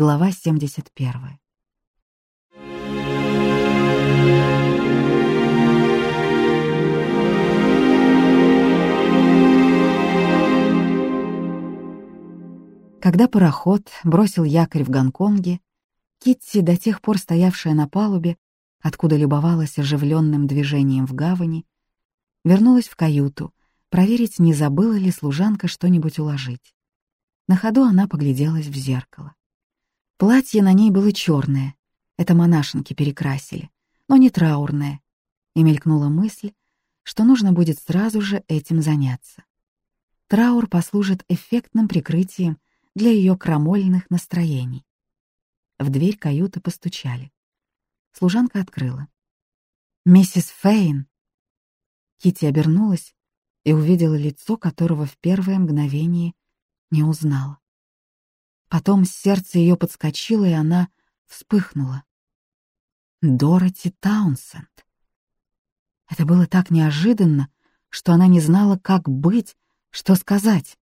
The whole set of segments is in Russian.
Глава 71. Когда пароход бросил якорь в Гонконге, Китти, до тех пор стоявшая на палубе, откуда любовалась оживленным движением в гавани, вернулась в каюту проверить, не забыла ли служанка что-нибудь уложить. На ходу она погляделась в зеркало. Платье на ней было черное, это монашенки перекрасили, но не траурное, и мелькнула мысль, что нужно будет сразу же этим заняться. Траур послужит эффектным прикрытием для ее крамольных настроений. В дверь каюты постучали. Служанка открыла. «Миссис Фейн!» Кити обернулась и увидела лицо, которого в первое мгновение не узнала. Потом сердце ее подскочило, и она вспыхнула. Дороти Таунсенд. Это было так неожиданно, что она не знала, как быть, что сказать.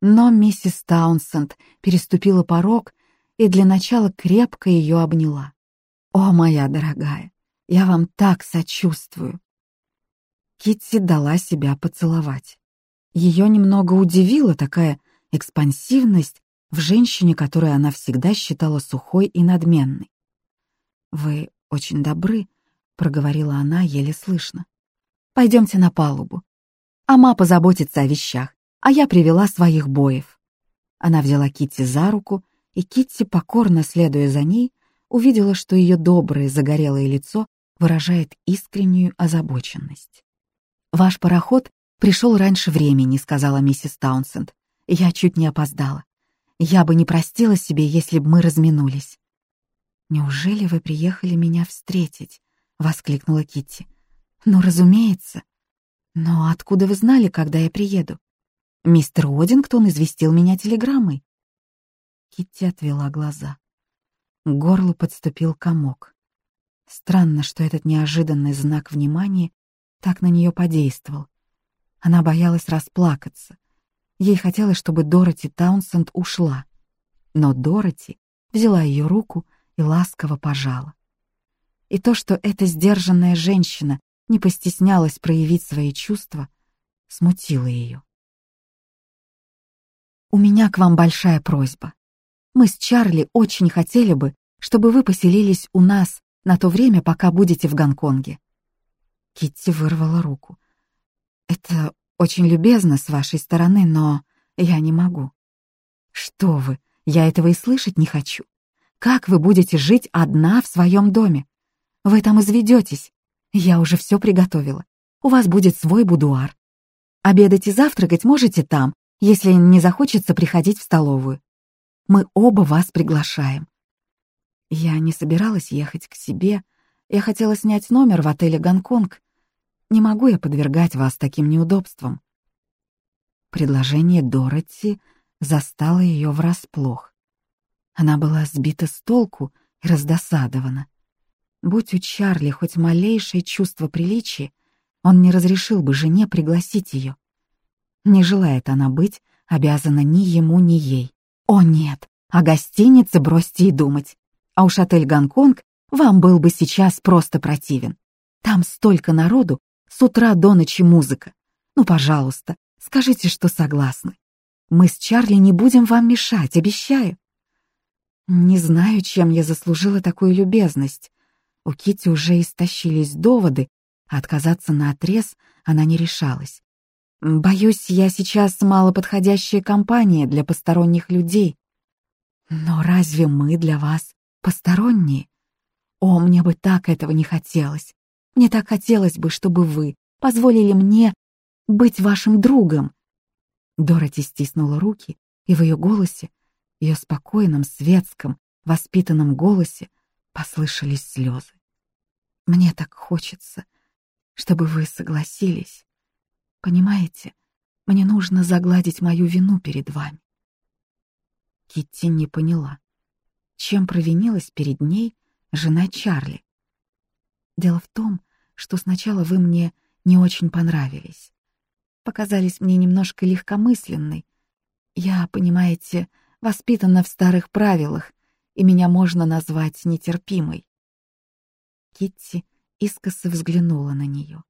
Но миссис Таунсенд переступила порог и для начала крепко ее обняла. «О, моя дорогая, я вам так сочувствую!» Китти дала себя поцеловать. Ее немного удивила такая экспансивность в женщине, которую она всегда считала сухой и надменной. «Вы очень добры», — проговорила она еле слышно. «Пойдемте на палубу. Ама позаботится о вещах а я привела своих боев. Она взяла Китти за руку, и Китти, покорно следуя за ней, увидела, что ее доброе загорелое лицо выражает искреннюю озабоченность. «Ваш пароход пришел раньше времени», — сказала миссис Таунсенд. «Я чуть не опоздала. Я бы не простила себе, если бы мы разминулись». «Неужели вы приехали меня встретить?» — воскликнула Китти. «Ну, разумеется. Но откуда вы знали, когда я приеду?» Мистер Одингтон известил меня телеграммой. Китти отвела глаза. К горлу подступил комок. Странно, что этот неожиданный знак внимания так на нее подействовал. Она боялась расплакаться. Ей хотелось, чтобы Дороти Таунсенд ушла. Но Дороти взяла ее руку и ласково пожала. И то, что эта сдержанная женщина не постеснялась проявить свои чувства, смутило ее. «У меня к вам большая просьба. Мы с Чарли очень хотели бы, чтобы вы поселились у нас на то время, пока будете в Гонконге». Китти вырвала руку. «Это очень любезно с вашей стороны, но я не могу». «Что вы, я этого и слышать не хочу. Как вы будете жить одна в своем доме? Вы там изведетесь. Я уже все приготовила. У вас будет свой будуар. Обедать и завтракать можете там, если не захочется приходить в столовую. Мы оба вас приглашаем. Я не собиралась ехать к себе. Я хотела снять номер в отеле «Гонконг». Не могу я подвергать вас таким неудобствам. Предложение Дороти застало ее врасплох. Она была сбита с толку и раздосадована. Будь у Чарли хоть малейшее чувство приличия, он не разрешил бы жене пригласить ее. Не желает она быть обязана ни ему, ни ей. О нет, о гостинице бросьте и думать. А уж отель «Гонконг» вам был бы сейчас просто противен. Там столько народу, с утра до ночи музыка. Ну, пожалуйста, скажите, что согласны. Мы с Чарли не будем вам мешать, обещаю. Не знаю, чем я заслужила такую любезность. У Кити уже истощились доводы, а отказаться на отрез она не решалась. Боюсь, я сейчас малоподходящая компания для посторонних людей. Но разве мы для вас посторонние? О, мне бы так этого не хотелось. Мне так хотелось бы, чтобы вы позволили мне быть вашим другом. Дороти стиснула руки, и в ее голосе, ее спокойном, светском, воспитанном голосе послышались слезы. Мне так хочется, чтобы вы согласились. Понимаете, мне нужно загладить мою вину перед вами. Китти не поняла, чем провинилась перед ней жена Чарли. Дело в том, что сначала вы мне не очень понравились. Показались мне немножко легкомысленной. Я, понимаете, воспитана в старых правилах и меня можно назвать нетерпимой. Китти искоса взглянула на нее.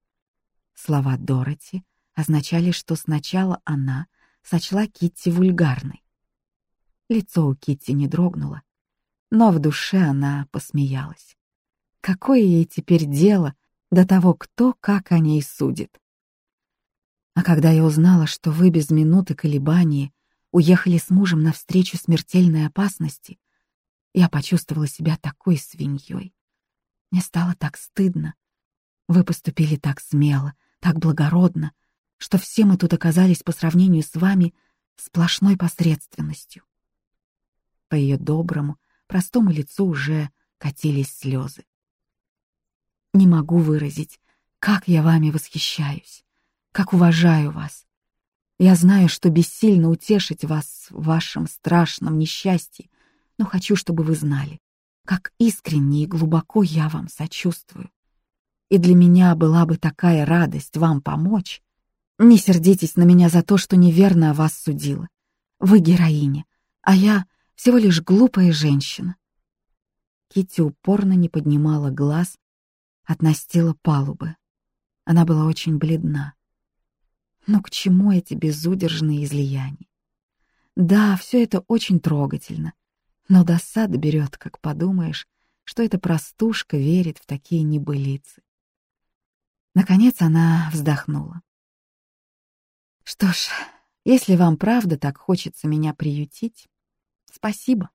Слова Дороти означали, что сначала она сочла Китти вульгарной. Лицо у Китти не дрогнуло, но в душе она посмеялась. Какое ей теперь дело до того, кто как о ней судит? А когда я узнала, что вы без минуты колебания уехали с мужем навстречу смертельной опасности, я почувствовала себя такой свиньей. Мне стало так стыдно. Вы поступили так смело, так благородно, что все мы тут оказались по сравнению с вами сплошной посредственностью. По ее доброму, простому лицу уже катились слезы. Не могу выразить, как я вами восхищаюсь, как уважаю вас. Я знаю, что бессильно утешить вас в вашем страшном несчастье, но хочу, чтобы вы знали, как искренне и глубоко я вам сочувствую. И для меня была бы такая радость вам помочь. Не сердитесь на меня за то, что неверно о вас судила. Вы героиня, а я всего лишь глупая женщина. Китти упорно не поднимала глаз от настила палубы. Она была очень бледна. Но к чему эти безудержные излияния? Да, все это очень трогательно, но досада берет, как подумаешь, что эта простушка верит в такие небылицы. Наконец она вздохнула. Что ж, если вам правда так хочется меня приютить, спасибо.